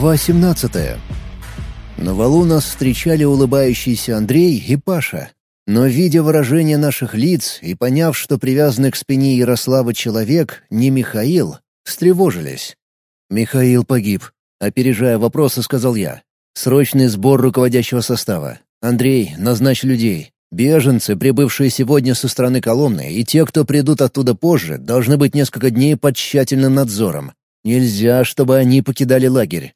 Глава 17 На валу нас встречали улыбающийся Андрей и Паша. Но, видя выражение наших лиц и поняв, что привязанный к спине Ярослава человек не Михаил, встревожились. «Михаил погиб», — опережая вопросы, сказал я. «Срочный сбор руководящего состава. Андрей, назначь людей. Беженцы, прибывшие сегодня со стороны Коломны, и те, кто придут оттуда позже, должны быть несколько дней под тщательным надзором. Нельзя, чтобы они покидали лагерь.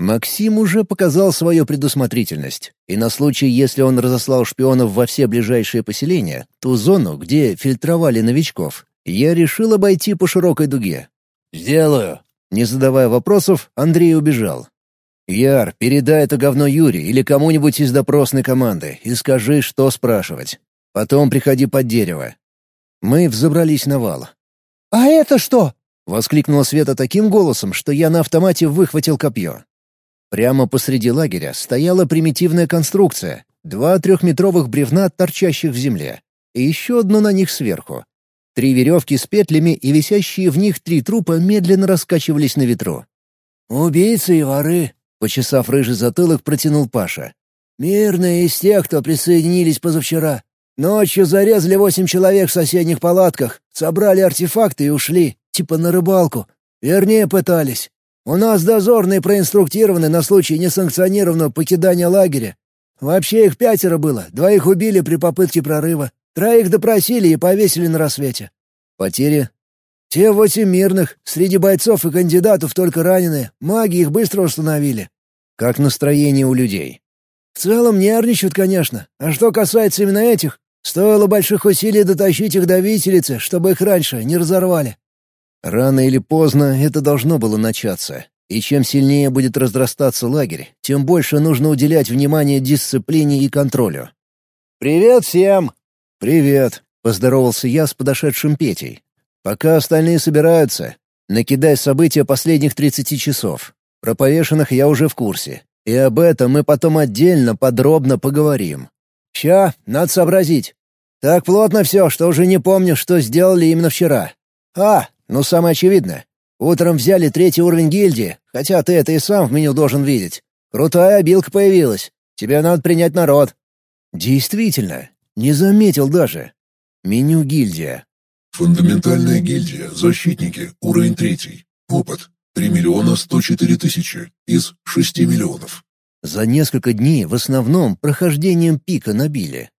Максим уже показал свою предусмотрительность, и на случай, если он разослал шпионов во все ближайшие поселения, ту зону, где фильтровали новичков, я решил обойти по широкой дуге. «Сделаю». Не задавая вопросов, Андрей убежал. «Яр, передай это говно Юре или кому-нибудь из допросной команды и скажи, что спрашивать. Потом приходи под дерево». Мы взобрались на вал. «А это что?» — воскликнула Света таким голосом, что я на автомате выхватил копье. Прямо посреди лагеря стояла примитивная конструкция, два трехметровых бревна, торчащих в земле, и еще одно на них сверху. Три веревки с петлями и висящие в них три трупа медленно раскачивались на ветру. «Убийцы и воры», — почесав рыжий затылок, протянул Паша. «Мирные из тех, кто присоединились позавчера. Ночью зарезали восемь человек в соседних палатках, собрали артефакты и ушли типа на рыбалку. Вернее, пытались. У нас дозорные проинструктированы на случай несанкционированного покидания лагеря. Вообще их пятеро было, двоих убили при попытке прорыва, троих допросили и повесили на рассвете. Потери? Те восемь мирных, среди бойцов и кандидатов только раненые, маги их быстро установили. Как настроение у людей? В целом нервничают, конечно. А что касается именно этих, стоило больших усилий дотащить их до виселицы, чтобы их раньше не разорвали. Рано или поздно это должно было начаться. И чем сильнее будет разрастаться лагерь, тем больше нужно уделять внимание дисциплине и контролю. «Привет всем!» «Привет!» — поздоровался я с подошедшим Петей. «Пока остальные собираются, накидай события последних 30 часов. Про повешенных я уже в курсе. И об этом мы потом отдельно подробно поговорим». «Ща, надо сообразить. Так плотно все, что уже не помню, что сделали именно вчера. А, ну, самое очевидное. Утром взяли третий уровень гильдии, хотя ты это и сам в меню должен видеть. Крутая обилка появилась. Тебе надо принять народ». «Действительно. Не заметил даже. Меню гильдия». «Фундаментальная гильдия. Защитники. Уровень третий. Опыт. 3 миллиона 104 тысячи из 6 миллионов». За несколько дней в основном прохождением пика набили.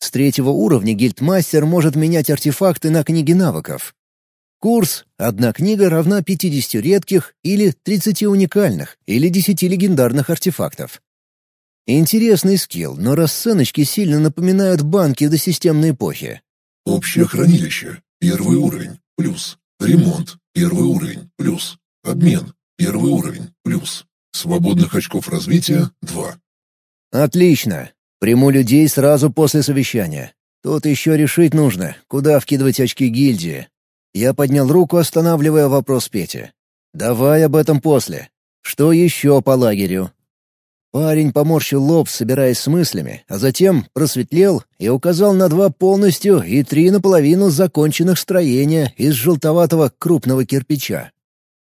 С третьего уровня гильдмастер может менять артефакты на книги навыков. Курс «Одна книга равна 50 редких или 30 уникальных или 10 легендарных артефактов». Интересный скилл, но расценочки сильно напоминают банки до системной эпохи. Общее хранилище. Первый уровень. Плюс. Ремонт. Первый уровень. Плюс. Обмен. Первый уровень. Плюс. Свободных очков развития — два. Отлично. Приму людей сразу после совещания. Тут еще решить нужно, куда вкидывать очки гильдии. Я поднял руку, останавливая вопрос Пети. «Давай об этом после. Что еще по лагерю?» Парень поморщил лоб, собираясь с мыслями, а затем просветлел и указал на два полностью и три наполовину законченных строения из желтоватого крупного кирпича.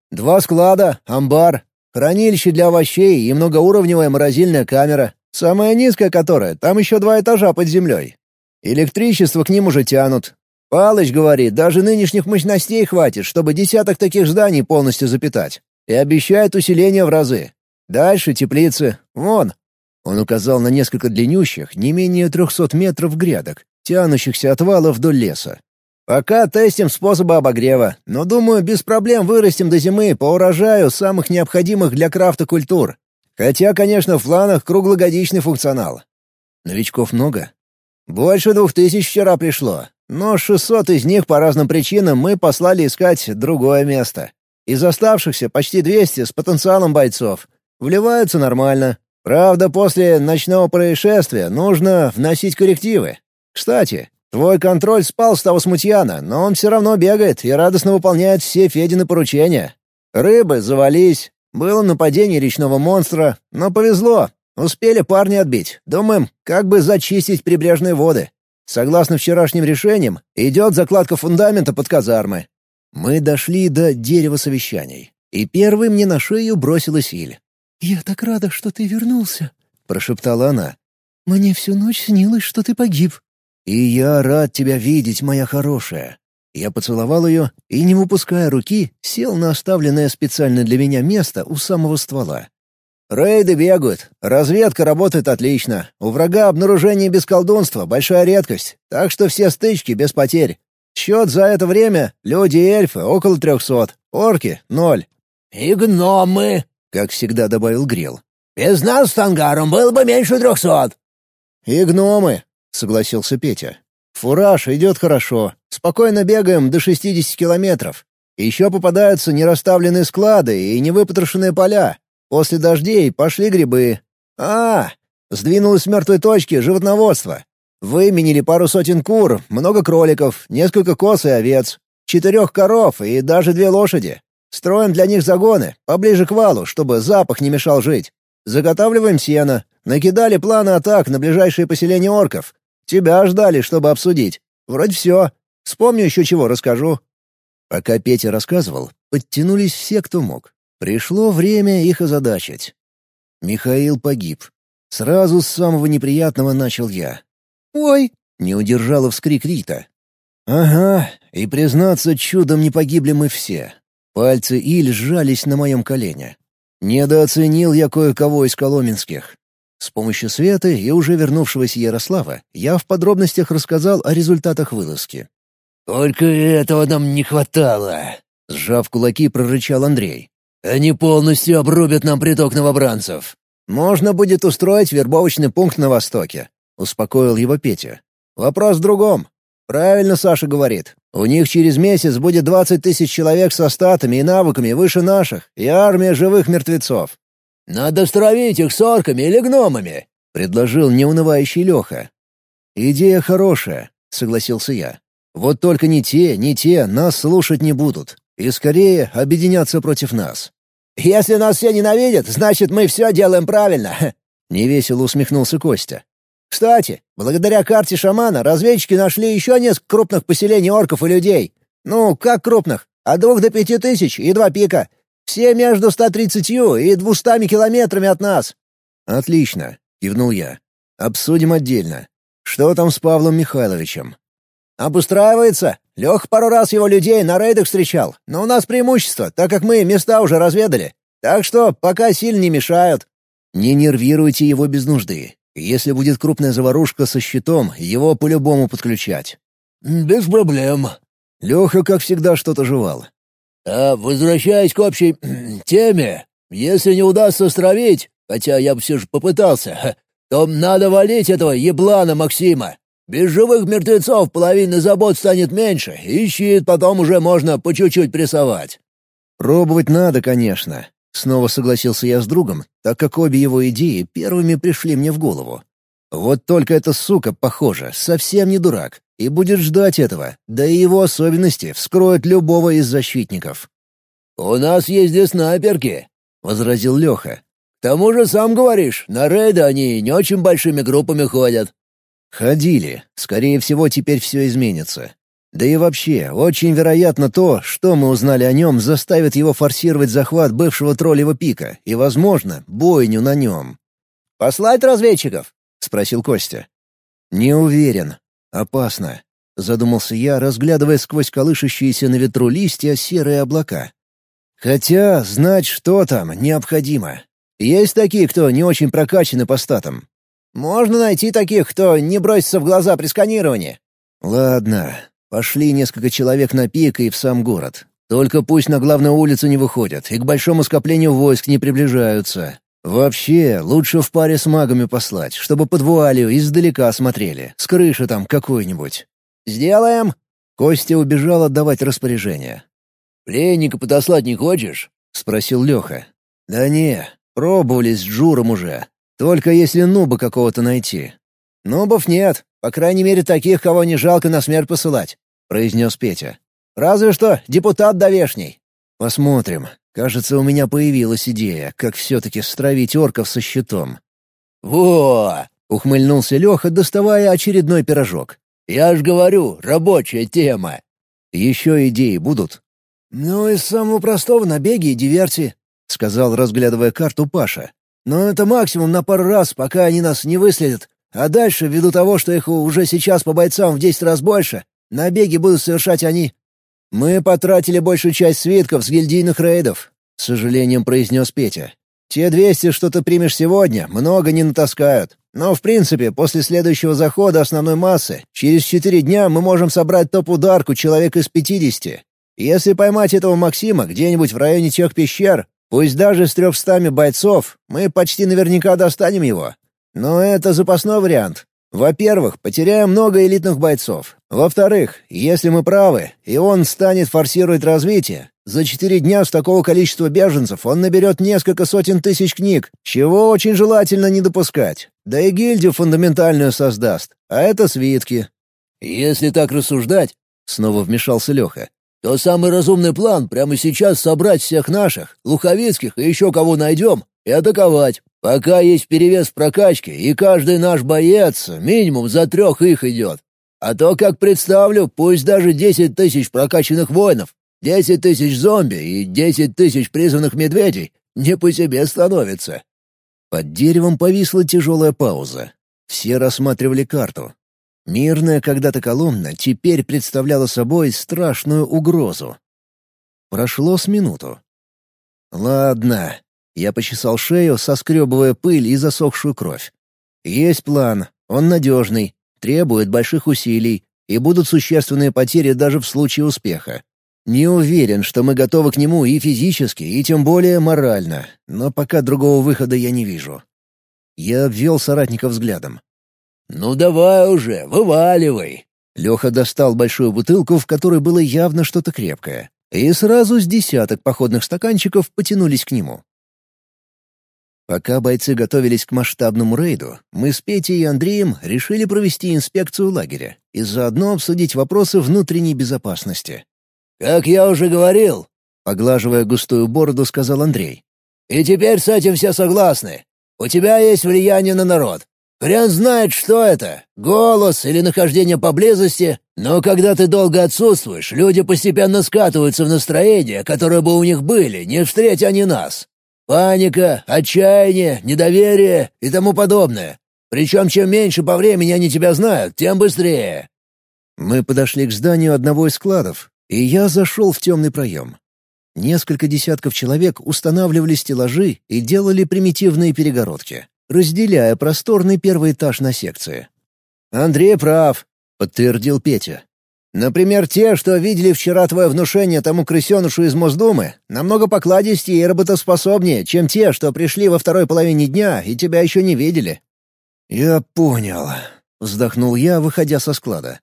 «Два склада, амбар, хранилище для овощей и многоуровневая морозильная камера, самая низкая которая, там еще два этажа под землей. Электричество к ним уже тянут, Палыч говорит, даже нынешних мощностей хватит, чтобы десяток таких зданий полностью запитать. И обещает усиление в разы. Дальше теплицы. Вон. Он указал на несколько длиннющих, не менее трехсот метров грядок, тянущихся от вала вдоль леса. Пока тестим способы обогрева, но, думаю, без проблем вырастим до зимы по урожаю самых необходимых для крафта культур. Хотя, конечно, в планах круглогодичный функционал. Новичков много? Больше двух тысяч вчера пришло. Но 600 из них по разным причинам мы послали искать другое место. Из оставшихся почти 200 с потенциалом бойцов. Вливаются нормально. Правда, после ночного происшествия нужно вносить коррективы. Кстати, твой контроль спал с того смутьяна, но он все равно бегает и радостно выполняет все Федины поручения. Рыбы завались. Было нападение речного монстра, но повезло. Успели парни отбить. Думаем, как бы зачистить прибрежные воды. Согласно вчерашним решениям, идет закладка фундамента под казармы. Мы дошли до дерева совещаний. И первой мне на шею бросилась Иль. «Я так рада, что ты вернулся», — прошептала она. «Мне всю ночь снилось, что ты погиб». «И я рад тебя видеть, моя хорошая». Я поцеловал ее и, не выпуская руки, сел на оставленное специально для меня место у самого ствола. «Рейды бегают, разведка работает отлично, у врага обнаружение без колдунства — большая редкость, так что все стычки без потерь. Счет за это время — люди и эльфы — около трехсот, орки — ноль». «И гномы», — как всегда добавил Грил. «Без нас с Тангаром было бы меньше трехсот». «И гномы», — согласился Петя. «Фураж идет хорошо. Спокойно бегаем до 60 километров. Еще попадаются нерасставленные склады и невыпотрошенные поля. После дождей пошли грибы. А, сдвинулось с мертвой точки животноводство. Выменили пару сотен кур, много кроликов, несколько коз и овец, четырех коров и даже две лошади. Строим для них загоны, поближе к валу, чтобы запах не мешал жить. Заготавливаем сено, накидали планы атак на ближайшие поселения орков. Тебя ждали, чтобы обсудить. Вроде все. Вспомню еще чего, расскажу». Пока Петя рассказывал, подтянулись все, кто мог. Пришло время их озадачить. Михаил погиб. Сразу с самого неприятного начал я. «Ой!» — не удержала вскрик Рита. «Ага, и, признаться, чудом не погибли мы все. Пальцы Иль сжались на моем колене. Недооценил я кое-кого из коломенских. С помощью Светы и уже вернувшегося Ярослава я в подробностях рассказал о результатах вылазки. «Только этого нам не хватало», — сжав кулаки, прорычал Андрей. «Они полностью обрубят нам приток новобранцев». «Можно будет устроить вербовочный пункт на Востоке», — успокоил его Петя. «Вопрос в другом. Правильно Саша говорит. У них через месяц будет двадцать тысяч человек со статами и навыками выше наших, и армия живых мертвецов. «Надо стравить их с орками или гномами», — предложил неунывающий Леха. «Идея хорошая», — согласился я. «Вот только ни те, ни те нас слушать не будут, и скорее объединятся против нас». «Если нас все ненавидят, значит, мы все делаем правильно», — невесело усмехнулся Костя. «Кстати, благодаря карте шамана разведчики нашли еще несколько крупных поселений орков и людей. Ну, как крупных? От двух до пяти тысяч и два пика. Все между 130 и 200 километрами от нас». «Отлично», — кивнул я. «Обсудим отдельно. Что там с Павлом Михайловичем?» «Обустраивается. Лех пару раз его людей на рейдах встречал, но у нас преимущество, так как мы места уже разведали. Так что пока сильно не мешают». «Не нервируйте его без нужды. Если будет крупная заварушка со щитом, его по-любому подключать». «Без проблем». Леха, как всегда, что-то жевал. А возвращаясь к общей теме, если не удастся стравить, хотя я бы все же попытался, то надо валить этого еблана Максима. Без живых мертвецов половины забот станет меньше, и щит потом уже можно по чуть-чуть прессовать». «Пробовать надо, конечно», — снова согласился я с другом, так как обе его идеи первыми пришли мне в голову. «Вот только эта сука, похоже, совсем не дурак и будет ждать этого, да и его особенности вскроют любого из защитников. «У нас есть здесь снайперки», — возразил Леха. «К тому же, сам говоришь, на рейды они не очень большими группами ходят». «Ходили. Скорее всего, теперь все изменится. Да и вообще, очень вероятно то, что мы узнали о нем, заставит его форсировать захват бывшего троллевого пика и, возможно, бойню на нем». «Послать разведчиков?» — спросил Костя. «Не уверен. «Опасно», — задумался я, разглядывая сквозь колышущиеся на ветру листья серые облака. «Хотя знать, что там, необходимо. Есть такие, кто не очень прокачаны по статам?» «Можно найти таких, кто не бросится в глаза при сканировании». «Ладно, пошли несколько человек на пик и в сам город. Только пусть на главную улицу не выходят и к большому скоплению войск не приближаются. Вообще, лучше в паре с магами послать, чтобы под вуалью издалека смотрели, с крыши там какой-нибудь. «Сделаем!» Костя убежал отдавать распоряжение. «Пленника подослать не хочешь?» — спросил Леха. «Да не, пробовали с Джуром уже. Только если нуба какого-то найти». «Нубов нет, по крайней мере таких, кого не жалко на смерть посылать», — произнес Петя. «Разве что депутат довешний». «Посмотрим. Кажется, у меня появилась идея, как все-таки стравить орков со щитом. «Во!» — ухмыльнулся Леха, доставая очередной пирожок. «Я ж говорю, рабочая тема!» «Еще идеи будут?» «Ну, из самого простого набеги и диверсии», — сказал, разглядывая карту Паша. «Но это максимум на пару раз, пока они нас не выследят. А дальше, ввиду того, что их уже сейчас по бойцам в десять раз больше, набеги будут совершать они. Мы потратили большую часть свитков с гильдийных рейдов», — с сожалением произнес Петя. «Те двести, что ты примешь сегодня, много не натаскают. Но, в принципе, после следующего захода основной массы, через четыре дня мы можем собрать топ-ударку человек из пятидесяти. Если поймать этого Максима где-нибудь в районе тех пещер, пусть даже с трехстами бойцов, мы почти наверняка достанем его. Но это запасной вариант. Во-первых, потеряем много элитных бойцов. Во-вторых, если мы правы, и он станет форсировать развитие, за четыре дня с такого количества беженцев он наберет несколько сотен тысяч книг, чего очень желательно не допускать. Да и гильдию фундаментальную создаст, а это свитки. «Если так рассуждать», — снова вмешался Леха, то самый разумный план прямо сейчас собрать всех наших, луховицких и еще кого найдем, и атаковать. Пока есть перевес в прокачке, и каждый наш боец минимум за трех их идет. А то, как представлю, пусть даже десять тысяч прокачанных воинов, десять тысяч зомби и десять тысяч призванных медведей не по себе становится. Под деревом повисла тяжелая пауза. Все рассматривали карту. Мирная когда-то Коломна теперь представляла собой страшную угрозу. Прошло с минуту. «Ладно, я почесал шею, соскребывая пыль и засохшую кровь. «Есть план. Он надежный, требует больших усилий, и будут существенные потери даже в случае успеха. Не уверен, что мы готовы к нему и физически, и тем более морально, но пока другого выхода я не вижу». Я обвел соратника взглядом. «Ну давай уже, вываливай!» Леха достал большую бутылку, в которой было явно что-то крепкое, и сразу с десяток походных стаканчиков потянулись к нему. Пока бойцы готовились к масштабному рейду, мы с Петей и Андреем решили провести инспекцию лагеря и заодно обсудить вопросы внутренней безопасности. «Как я уже говорил», — поглаживая густую бороду, сказал Андрей. «И теперь с этим все согласны. У тебя есть влияние на народ. Хрен знает, что это — голос или нахождение поблизости, но когда ты долго отсутствуешь, люди постепенно скатываются в настроение, которое бы у них были, не встретя они нас. Паника, отчаяние, недоверие и тому подобное. Причем чем меньше по времени они тебя знают, тем быстрее. Мы подошли к зданию одного из складов, и я зашел в темный проем. Несколько десятков человек устанавливали стеллажи и делали примитивные перегородки, разделяя просторный первый этаж на секции. «Андрей прав», — подтвердил Петя. Например, те, что видели вчера твое внушение тому крысенышу из Мосдумы, намного покладистее и работоспособнее, чем те, что пришли во второй половине дня и тебя еще не видели». «Я понял», — вздохнул я, выходя со склада.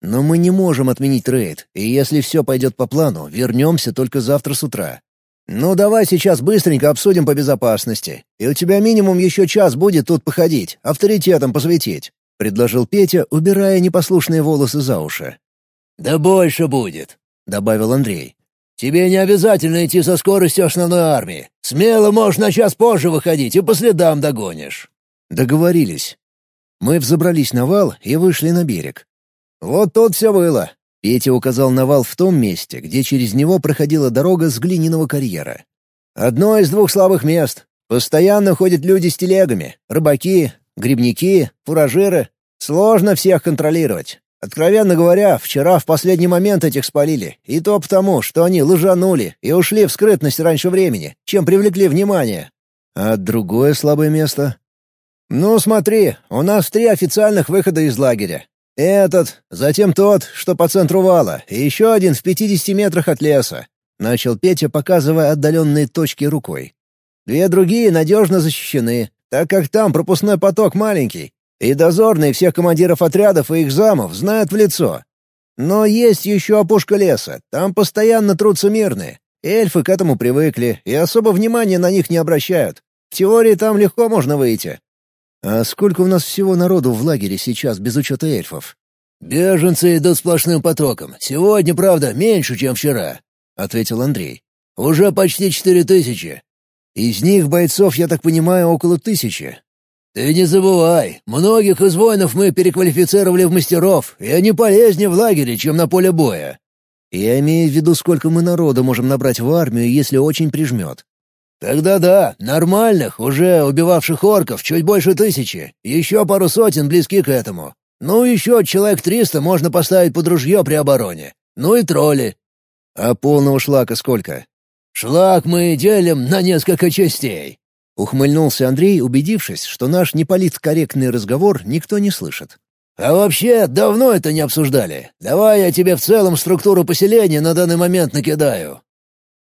«Но мы не можем отменить рейд, и если все пойдет по плану, вернемся только завтра с утра. Ну, давай сейчас быстренько обсудим по безопасности, и у тебя минимум еще час будет тут походить, авторитетом посвятить», — предложил Петя, убирая непослушные волосы за уши. «Да больше будет», — добавил Андрей. «Тебе не обязательно идти со скоростью основной армии. Смело можешь на час позже выходить и по следам догонишь». Договорились. Мы взобрались на вал и вышли на берег. «Вот тут все было», — Петя указал на вал в том месте, где через него проходила дорога с глиняного карьера. «Одно из двух слабых мест. Постоянно ходят люди с телегами, рыбаки, грибники, фуражиры. Сложно всех контролировать. Откровенно говоря, вчера в последний момент этих спалили, и то потому, что они лжанули и ушли в скрытность раньше времени, чем привлекли внимание. А другое слабое место? Ну, смотри, у нас три официальных выхода из лагеря. Этот, затем тот, что по центру вала, и еще один в 50 метрах от леса. Начал Петя, показывая отдаленные точки рукой. Две другие надежно защищены, так как там пропускной поток маленький, и дозорные всех командиров отрядов и их замов знают в лицо. Но есть еще опушка леса, там постоянно трутся мирные. Эльфы к этому привыкли и особо внимания на них не обращают. В теории там легко можно выйти. А сколько у нас всего народу в лагере сейчас без учета эльфов? «Беженцы идут сплошным потоком. Сегодня, правда, меньше, чем вчера», — ответил Андрей. «Уже почти четыре тысячи. Из них бойцов, я так понимаю, около тысячи. «Ты не забывай, многих из воинов мы переквалифицировали в мастеров, и они полезнее в лагере, чем на поле боя. Я имею в виду, сколько мы народу можем набрать в армию, если очень прижмет. Тогда да, нормальных, уже убивавших орков, чуть больше тысячи. Еще пару сотен близки к этому. Ну, еще человек триста можно поставить под ружье при обороне. Ну и тролли. А полного шлака сколько? Шлак мы делим на несколько частей. Ухмыльнулся Андрей, убедившись, что наш неполиткорректный разговор никто не слышит. «А вообще, давно это не обсуждали. Давай я тебе в целом структуру поселения на данный момент накидаю».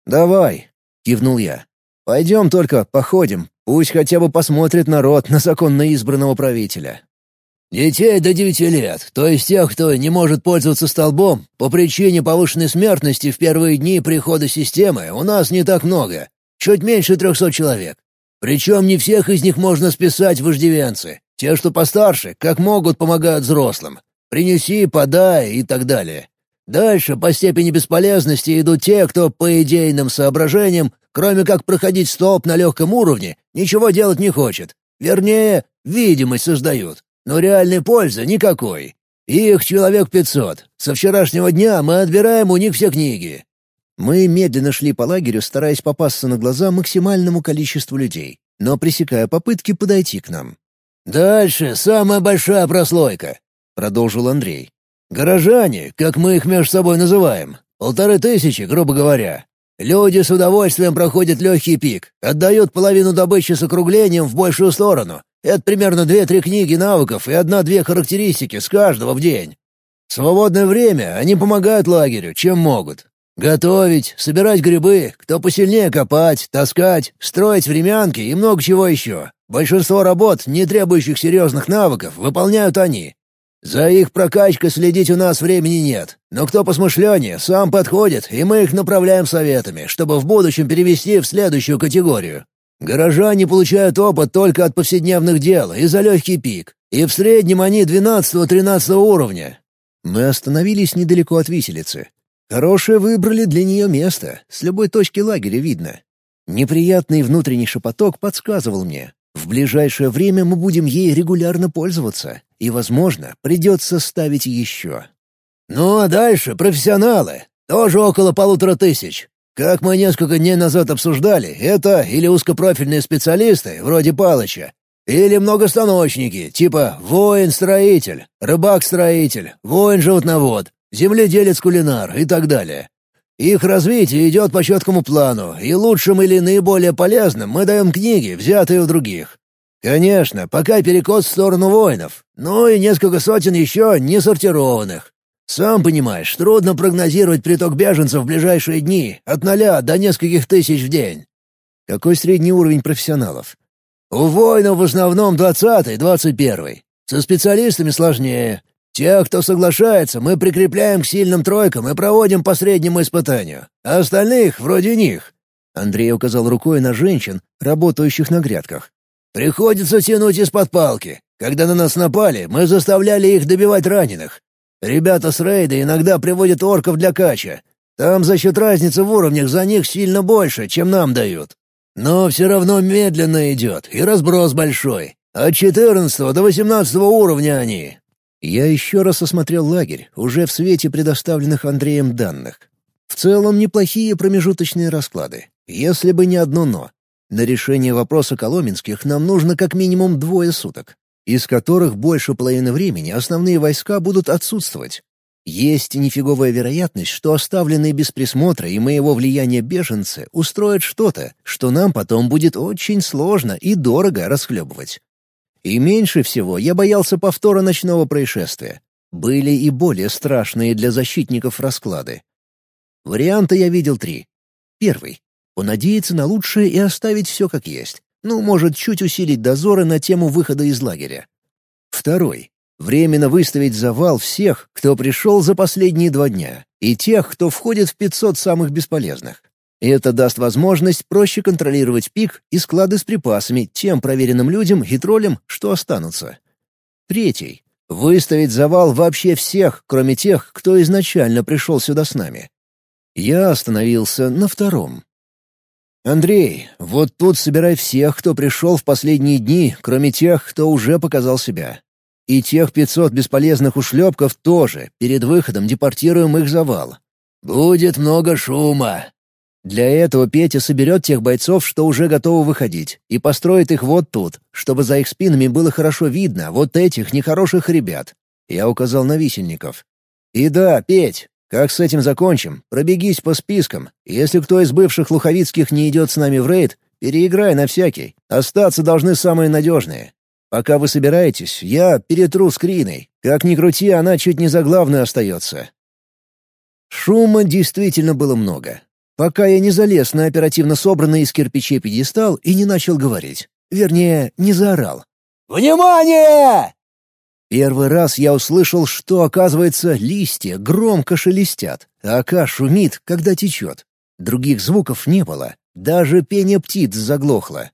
«Давай», — кивнул я. «Пойдем только походим. Пусть хотя бы посмотрит народ на законно избранного правителя». «Детей до девяти лет, то есть тех, кто не может пользоваться столбом, по причине повышенной смертности в первые дни прихода системы у нас не так много. Чуть меньше трехсот человек. Причем не всех из них можно списать вождевенцы. Те, что постарше, как могут, помогают взрослым. Принеси, подай и так далее. Дальше по степени бесполезности идут те, кто по идейным соображениям, кроме как проходить столб на легком уровне, ничего делать не хочет. Вернее, видимость создают. Но реальной пользы никакой. Их человек пятьсот. Со вчерашнего дня мы отбираем у них все книги. Мы медленно шли по лагерю, стараясь попасться на глаза максимальному количеству людей, но пресекая попытки подойти к нам. «Дальше самая большая прослойка», — продолжил Андрей. «Горожане, как мы их между собой называем, полторы тысячи, грубо говоря. Люди с удовольствием проходят легкий пик, отдают половину добычи с округлением в большую сторону. Это примерно две-три книги навыков и одна-две характеристики с каждого в день. В свободное время они помогают лагерю, чем могут. Готовить, собирать грибы, кто посильнее копать, таскать, строить времянки и много чего еще. Большинство работ, не требующих серьезных навыков, выполняют они. За их прокачкой следить у нас времени нет, но кто посмышленнее, сам подходит, и мы их направляем советами, чтобы в будущем перевести в следующую категорию. Горожане получают опыт только от повседневных дел и за легкий пик, и в среднем они 12-13 уровня. Мы остановились недалеко от виселицы. Хорошее выбрали для нее место, с любой точки лагеря видно. Неприятный внутренний шепоток подсказывал мне. В ближайшее время мы будем ей регулярно пользоваться, и, возможно, придется ставить еще. Ну а дальше профессионалы. Тоже около полутора тысяч. Как мы несколько дней назад обсуждали, это или узкопрофильные специалисты, вроде Палыча, или многостаночники, типа воин-строитель, рыбак-строитель, воин-животновод, земледелец-кулинар и так далее. Их развитие идет по четкому плану, и лучшим или наиболее полезным мы даем книги, взятые у других. Конечно, пока перекос в сторону воинов, но и несколько сотен еще не сортированных. Сам понимаешь, трудно прогнозировать приток беженцев в ближайшие дни, от ноля до нескольких тысяч в день. Какой средний уровень профессионалов? У воинов в основном двадцатый, двадцать первый. Со специалистами сложнее. Тех, кто соглашается, мы прикрепляем к сильным тройкам и проводим по среднему испытанию. А остальных, вроде них...» Андрей указал рукой на женщин, работающих на грядках. «Приходится тянуть из-под палки. Когда на нас напали, мы заставляли их добивать раненых. Ребята с рейда иногда приводят орков для кача. Там за счет разницы в уровнях за них сильно больше, чем нам дают. Но все равно медленно идет, и разброс большой. От 14 до 18 уровня они. Я еще раз осмотрел лагерь, уже в свете предоставленных Андреем данных. В целом неплохие промежуточные расклады, если бы не одно «но». На решение вопроса Коломенских нам нужно как минимум двое суток, из которых больше половины времени основные войска будут отсутствовать. Есть нифиговая вероятность, что оставленные без присмотра и моего влияния беженцы устроят что-то, что нам потом будет очень сложно и дорого расхлебывать. И меньше всего я боялся повтора ночного происшествия. Были и более страшные для защитников расклады. Варианты я видел три. Первый — понадеяться на лучшее и оставить все как есть. Ну, может, чуть усилить дозоры на тему выхода из лагеря. Второй — временно выставить завал всех, кто пришел за последние два дня, и тех, кто входит в 500 самых бесполезных. Это даст возможность проще контролировать пик и склады с припасами тем проверенным людям и троллям, что останутся. Третий. Выставить завал вообще всех, кроме тех, кто изначально пришел сюда с нами. Я остановился на втором. «Андрей, вот тут собирай всех, кто пришел в последние дни, кроме тех, кто уже показал себя. И тех пятьсот бесполезных ушлепков тоже, перед выходом депортируем их завал. «Будет много шума». Для этого Петя соберет тех бойцов, что уже готовы выходить, и построит их вот тут, чтобы за их спинами было хорошо видно вот этих нехороших ребят. Я указал на висельников. «И да, Петь, как с этим закончим, пробегись по спискам. Если кто из бывших луховицких не идет с нами в рейд, переиграй на всякий. Остаться должны самые надежные. Пока вы собираетесь, я перетру с Криной. Как ни крути, она чуть не за главную остается. Шума действительно было много. Пока я не залез на оперативно собранный из кирпичей пьедестал и не начал говорить. Вернее, не заорал. «Внимание!» Первый раз я услышал, что, оказывается, листья громко шелестят, а ока шумит, когда течет. Других звуков не было, даже пение птиц заглохло.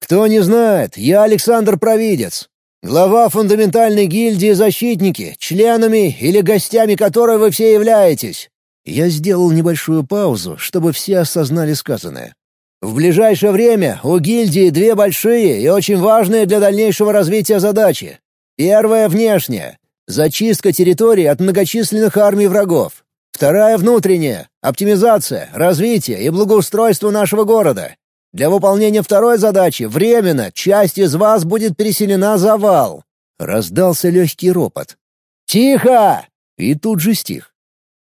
«Кто не знает, я Александр Провидец, глава фундаментальной гильдии «Защитники», членами или гостями которой вы все являетесь». Я сделал небольшую паузу, чтобы все осознали сказанное. В ближайшее время у гильдии две большие и очень важные для дальнейшего развития задачи. Первая — внешняя. Зачистка территории от многочисленных армий врагов. Вторая — внутренняя. Оптимизация, развитие и благоустройство нашего города. Для выполнения второй задачи временно часть из вас будет переселена за вал. Раздался легкий ропот. «Тихо!» И тут же стих.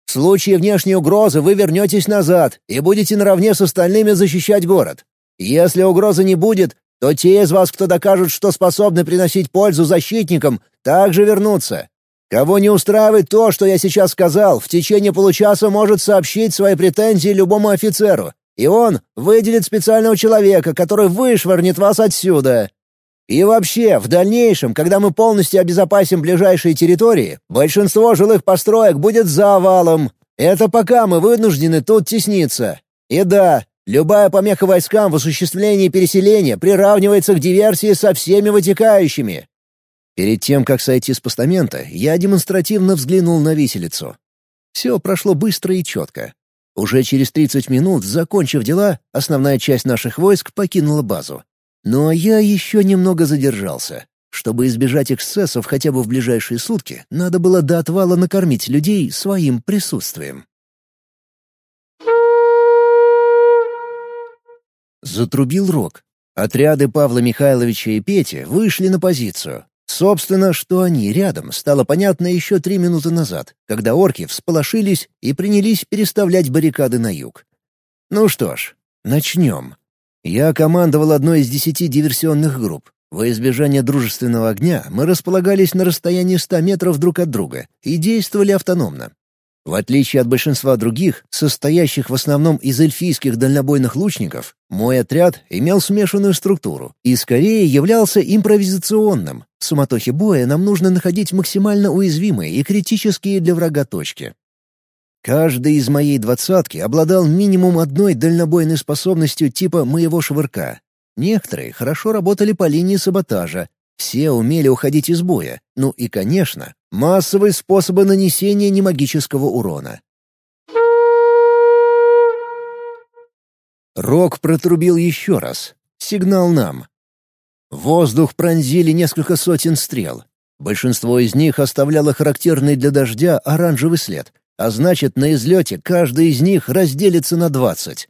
В случае внешней угрозы вы вернетесь назад и будете наравне с остальными защищать город. Если угрозы не будет, то те из вас, кто докажут, что способны приносить пользу защитникам, также вернутся. Кого не устраивает то, что я сейчас сказал, в течение получаса может сообщить свои претензии любому офицеру, и он выделит специального человека, который вышвырнет вас отсюда. И вообще, в дальнейшем, когда мы полностью обезопасим ближайшие территории, большинство жилых построек будет завалом. Это пока мы вынуждены тут тесниться. И да, Любая помеха войскам в осуществлении переселения приравнивается к диверсии со всеми вытекающими. Перед тем, как сойти с постамента, я демонстративно взглянул на виселицу. Все прошло быстро и четко. Уже через 30 минут, закончив дела, основная часть наших войск покинула базу. Но я еще немного задержался. Чтобы избежать эксцессов хотя бы в ближайшие сутки, надо было до отвала накормить людей своим присутствием. Затрубил рог. Отряды Павла Михайловича и Пети вышли на позицию. Собственно, что они рядом, стало понятно еще три минуты назад, когда орки всполошились и принялись переставлять баррикады на юг. Ну что ж, начнем. Я командовал одной из десяти диверсионных групп. Во избежание дружественного огня мы располагались на расстоянии ста метров друг от друга и действовали автономно. В отличие от большинства других, состоящих в основном из эльфийских дальнобойных лучников, мой отряд имел смешанную структуру и скорее являлся импровизационным. В суматохе боя нам нужно находить максимально уязвимые и критические для врага точки. Каждый из моей двадцатки обладал минимум одной дальнобойной способностью типа моего швырка. Некоторые хорошо работали по линии саботажа, все умели уходить из боя. Ну и, конечно, массовые способы нанесения немагического урона. Рок протрубил еще раз. Сигнал нам. Воздух пронзили несколько сотен стрел. Большинство из них оставляло характерный для дождя оранжевый след, а значит, на излете каждый из них разделится на двадцать.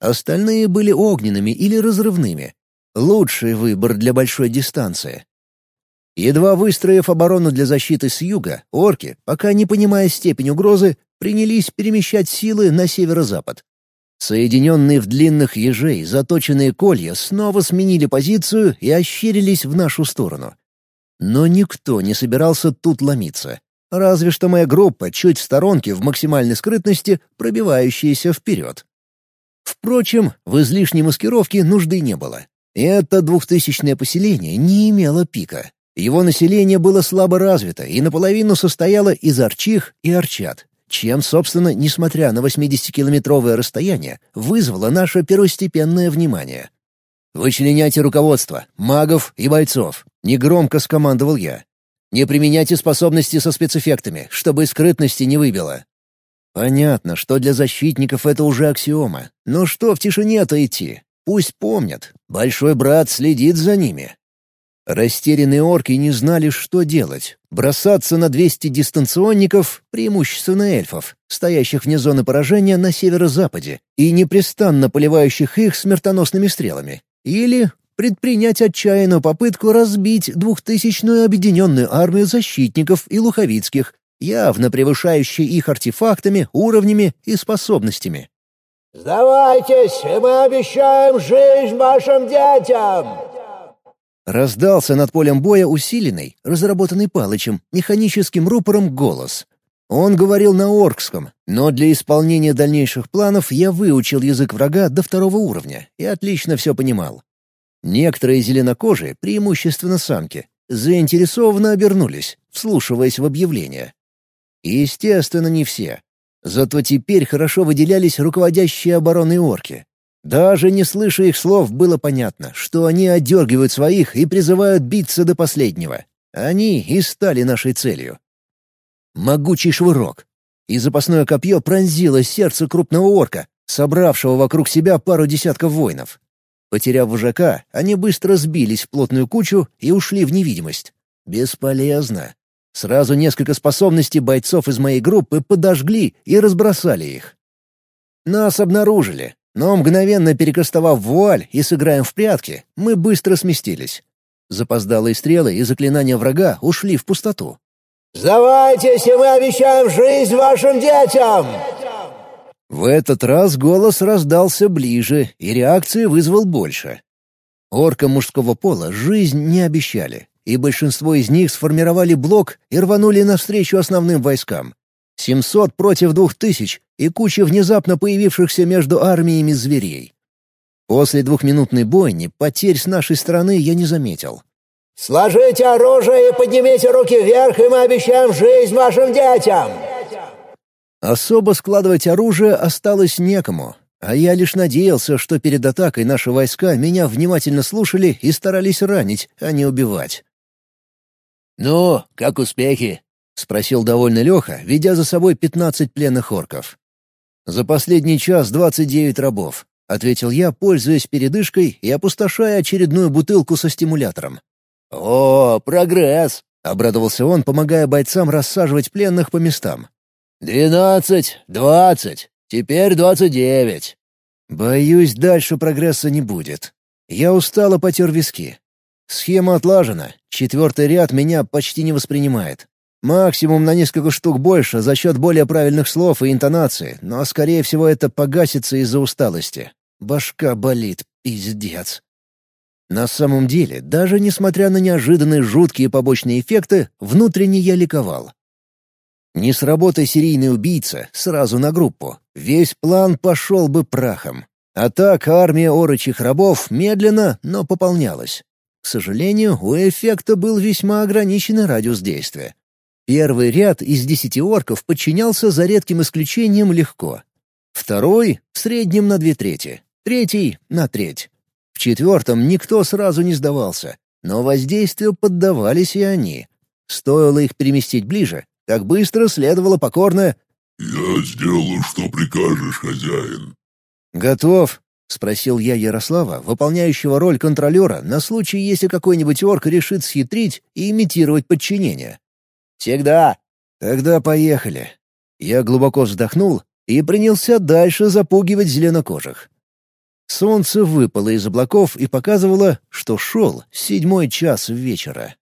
Остальные были огненными или разрывными, Лучший выбор для большой дистанции. Едва выстроив оборону для защиты с юга, орки, пока не понимая степень угрозы, принялись перемещать силы на северо-запад. Соединенные в длинных ежей заточенные колья снова сменили позицию и ощерились в нашу сторону. Но никто не собирался тут ломиться. Разве что моя группа чуть в сторонке в максимальной скрытности, пробивающаяся вперед. Впрочем, в излишней маскировке нужды не было. Это двухтысячное поселение не имело пика. Его население было слабо развито и наполовину состояло из арчих и арчат, чем, собственно, несмотря на 80-километровое расстояние, вызвало наше первостепенное внимание. «Вычленяйте руководство, магов и бойцов», — негромко скомандовал я. «Не применяйте способности со спецэффектами, чтобы скрытности не выбило». Понятно, что для защитников это уже аксиома. Но что в тишине-то идти? Пусть помнят, большой брат следит за ними. Растерянные орки не знали, что делать. Бросаться на 200 дистанционников, преимущественно эльфов, стоящих вне зоны поражения на северо-западе и непрестанно поливающих их смертоносными стрелами. Или предпринять отчаянную попытку разбить двухтысячную объединенную армию защитников и луховицких, явно превышающие их артефактами, уровнями и способностями. «Сдавайтесь, и мы обещаем жизнь вашим детям!» Раздался над полем боя усиленный, разработанный Палычем, механическим рупором голос. Он говорил на оркском, но для исполнения дальнейших планов я выучил язык врага до второго уровня и отлично все понимал. Некоторые зеленокожие, преимущественно самки, заинтересованно обернулись, вслушиваясь в объявление. Естественно, не все. Зато теперь хорошо выделялись руководящие обороной орки. Даже не слыша их слов, было понятно, что они отдергивают своих и призывают биться до последнего. Они и стали нашей целью. Могучий швырок. И запасное копье пронзило сердце крупного орка, собравшего вокруг себя пару десятков воинов. Потеряв вожака, они быстро сбились в плотную кучу и ушли в невидимость. Бесполезно. Сразу несколько способностей бойцов из моей группы подожгли и разбросали их. Нас обнаружили, но мгновенно перекастовав вуаль и сыграем в прятки, мы быстро сместились. Запоздалые стрелы и заклинания врага ушли в пустоту. «Сдавайтесь, и мы обещаем жизнь вашим детям!» В этот раз голос раздался ближе, и реакции вызвал больше. Оркам мужского пола жизнь не обещали, и большинство из них сформировали блок и рванули навстречу основным войскам. 700 против 2000 и куча внезапно появившихся между армиями зверей. После двухминутной бойни потерь с нашей стороны я не заметил. «Сложите оружие и поднимите руки вверх, и мы обещаем жизнь вашим детям!» Особо складывать оружие осталось некому, а я лишь надеялся, что перед атакой наши войска меня внимательно слушали и старались ранить, а не убивать. «Ну, как успехи?» — спросил довольно Леха, ведя за собой пятнадцать пленных орков. «За последний час двадцать девять рабов», — ответил я, пользуясь передышкой и опустошая очередную бутылку со стимулятором. «О, прогресс!» — обрадовался он, помогая бойцам рассаживать пленных по местам. «Двенадцать, двадцать, теперь двадцать девять». «Боюсь, дальше прогресса не будет. Я устало потер виски. Схема отлажена, четвертый ряд меня почти не воспринимает. Максимум на несколько штук больше за счет более правильных слов и интонации, но, скорее всего, это погасится из-за усталости. Башка болит, пиздец. На самом деле, даже несмотря на неожиданные жуткие побочные эффекты, внутренне я ликовал. Не сработай серийный убийца сразу на группу, весь план пошел бы прахом. А так армия орочих рабов медленно, но пополнялась. К сожалению, у эффекта был весьма ограниченный радиус действия. Первый ряд из десяти орков подчинялся за редким исключением легко. Второй — в среднем на две трети. Третий — на треть. В четвертом никто сразу не сдавался, но воздействию поддавались и они. Стоило их переместить ближе, как быстро следовало покорное «Я сделаю, что прикажешь, хозяин». «Готов?» — спросил я Ярослава, выполняющего роль контролера, на случай, если какой-нибудь орк решит схитрить и имитировать подчинение. «Всегда». «Тогда поехали». Я глубоко вздохнул и принялся дальше запугивать зеленокожих. Солнце выпало из облаков и показывало, что шел седьмой час вечера.